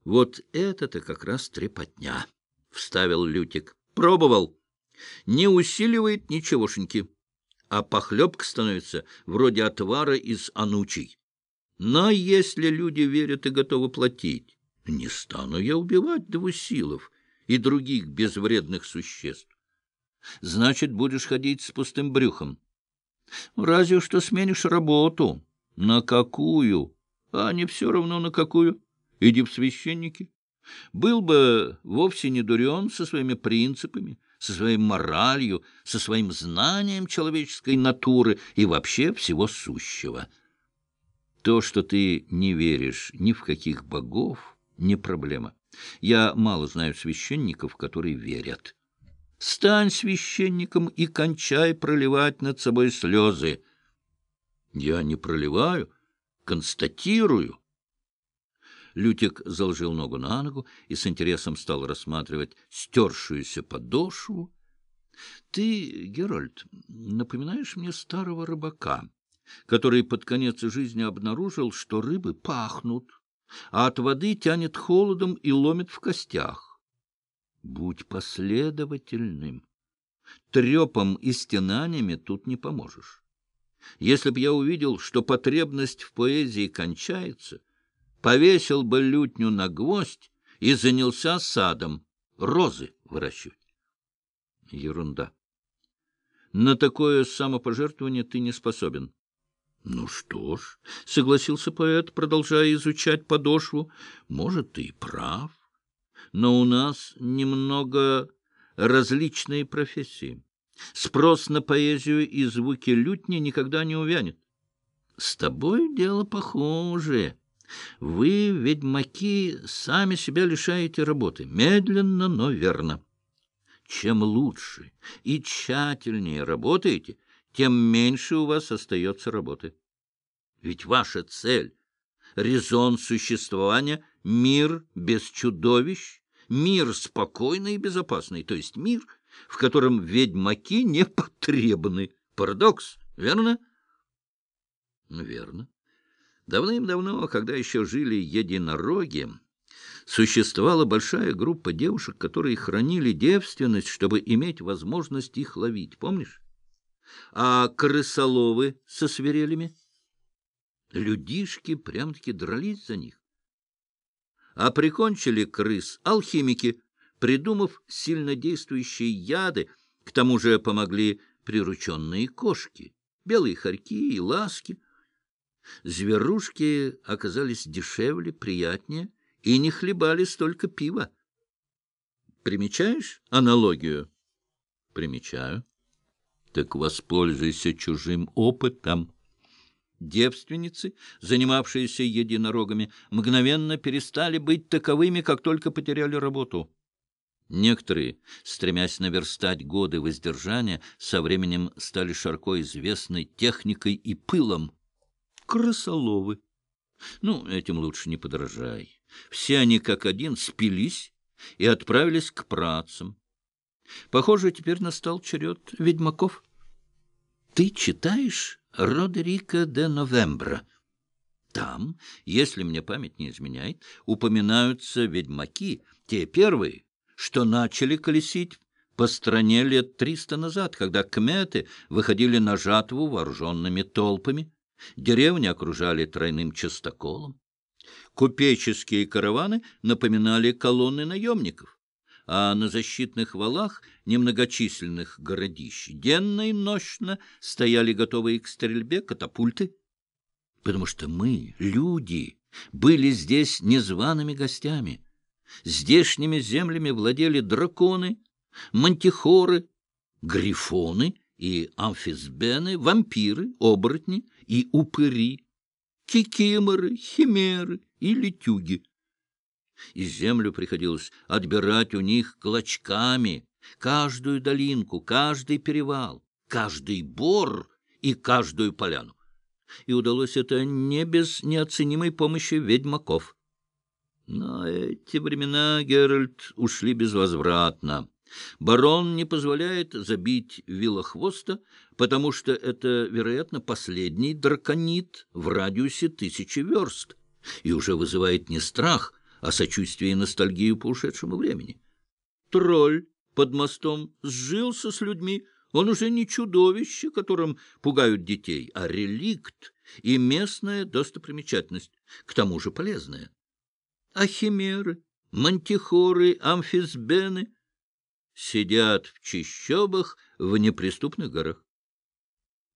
— Вот это-то как раз трепотня, — вставил Лютик. — Пробовал. Не усиливает ничегошеньки, а похлебка становится вроде отвара из анучей. Но если люди верят и готовы платить, не стану я убивать двусилов и других безвредных существ. Значит, будешь ходить с пустым брюхом. Разве что сменишь работу. На какую? А не все равно на какую. Иди в священники. Был бы вовсе не дурен со своими принципами, со своей моралью, со своим знанием человеческой натуры и вообще всего сущего. То, что ты не веришь ни в каких богов, не проблема. Я мало знаю священников, которые верят. Стань священником и кончай проливать над собой слезы. Я не проливаю, констатирую. Лютик заложил ногу на ногу и с интересом стал рассматривать стершуюся подошву. — Ты, Геральт, напоминаешь мне старого рыбака, который под конец жизни обнаружил, что рыбы пахнут, а от воды тянет холодом и ломит в костях. Будь последовательным. Трепом и стенаниями тут не поможешь. Если б я увидел, что потребность в поэзии кончается, повесил бы лютню на гвоздь и занялся садом, розы выращивать. Ерунда. На такое самопожертвование ты не способен. — Ну что ж, — согласился поэт, продолжая изучать подошву, — может, ты и прав. Но у нас немного различные профессии. Спрос на поэзию и звуки лютни никогда не увянет. С тобой дело похожее. Вы, ведьмаки, сами себя лишаете работы. Медленно, но верно. Чем лучше и тщательнее работаете, тем меньше у вас остается работы. Ведь ваша цель, резон существования — мир без чудовищ, мир спокойный и безопасный, то есть мир, в котором ведьмаки не потребны. Парадокс, верно? Верно. Давным-давно, когда еще жили единороги, существовала большая группа девушек, которые хранили девственность, чтобы иметь возможность их ловить. Помнишь? А крысоловы со свирелями? Людишки прям-таки дрались за них. А прикончили крыс алхимики, придумав сильнодействующие яды, к тому же помогли прирученные кошки, белые хорьки и ласки. Зверушки оказались дешевле, приятнее и не хлебали столько пива. Примечаешь аналогию? Примечаю. Так воспользуйся чужим опытом. Девственницы, занимавшиеся единорогами, мгновенно перестали быть таковыми, как только потеряли работу. Некоторые, стремясь наверстать годы воздержания, со временем стали широко известной техникой и пылом. Крысоловы. Ну, этим лучше не подражай. Все они как один спились и отправились к працам. Похоже, теперь настал черед ведьмаков. Ты читаешь Родерика де Новембра? Там, если мне память не изменяет, упоминаются ведьмаки, те первые, что начали колесить по стране лет триста назад, когда кметы выходили на жатву вооруженными толпами, деревни окружали тройным частоколом. Купеческие караваны напоминали колонны наемников а на защитных валах немногочисленных городищ денно и нощно стояли готовые к стрельбе катапульты. Потому что мы, люди, были здесь незваными гостями. Здешними землями владели драконы, мантихоры, грифоны и амфисбены, вампиры, оборотни и упыри, кикиморы, химеры и летюги и землю приходилось отбирать у них клочками, каждую долинку, каждый перевал, каждый бор и каждую поляну. И удалось это не без неоценимой помощи ведьмаков. Но эти времена, Геральт, ушли безвозвратно. Барон не позволяет забить вилохвоста, потому что это, вероятно, последний драконит в радиусе тысячи верст, и уже вызывает не страх, о сочувствии и ностальгию по ушедшему времени. Тролль под мостом сжился с людьми, он уже не чудовище, которым пугают детей, а реликт и местная достопримечательность, к тому же полезная. А химеры, мантихоры, амфисбены сидят в чищобах в неприступных горах.